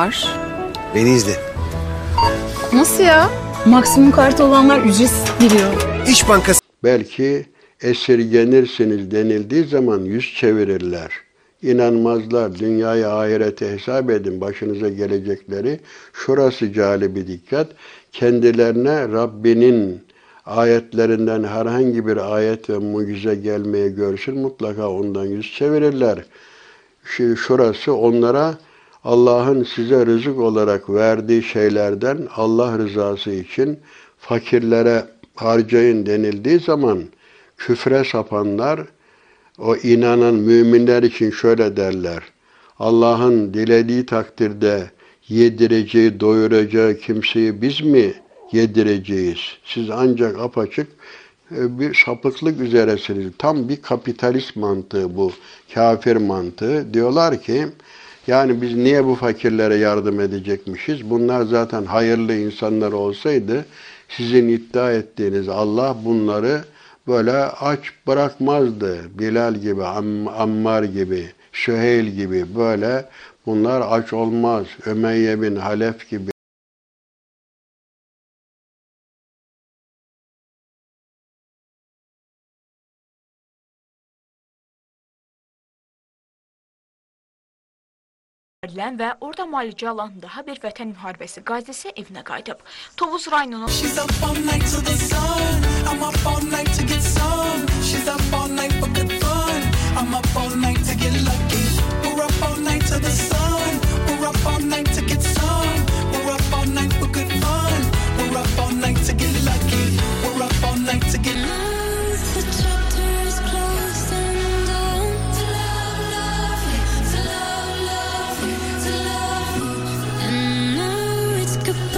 var. Beni izle. Nasıl ya? Maksimum kartı olanlar ücretsiz giriyor. İş Bankası Belki esirgenirsiniz denildiği zaman yüz çevirirler. İnanmazlar. Dünyayı ahirete hesap edin başınıza gelecekleri. Şurası calibi dikkat. Kendilerine Rabbinin ayetlerinden herhangi bir ayet ve mucize gelmeye görsün mutlaka ondan yüz çevirirler. Şu- Şurası onlara Allah'ın size rızık olarak verdiği şeylerden Allah rızası için fakirlere harcayın denildiği zaman küfre sapanlar o inanan müminler için şöyle derler. Allah'ın dilediği takdirde yedireceği, doyuracağı kimseyi biz mi yedireceğiz? Siz ancak apaçık e, bir sapıklık üzeresiniz. Tam bir kapitalist mantığı bu, kafir mantığı. Diyorlar ki, yani biz niye bu fakirlere yardım edecekmişiz? Bunlar zaten hayırlı insanlar olsaydı, sizin iddia ettiğiniz Allah bunları böyle aç bırakmazdı. Bilal gibi, Am- Ammar gibi, Süheyl gibi böyle bunlar aç olmaz. Ömeyye bin Halef gibi. Edilən və orada müalicə alan daha bir vətən müharibəsi qazisi evinə qayıdıb. Tovuz rayonunun could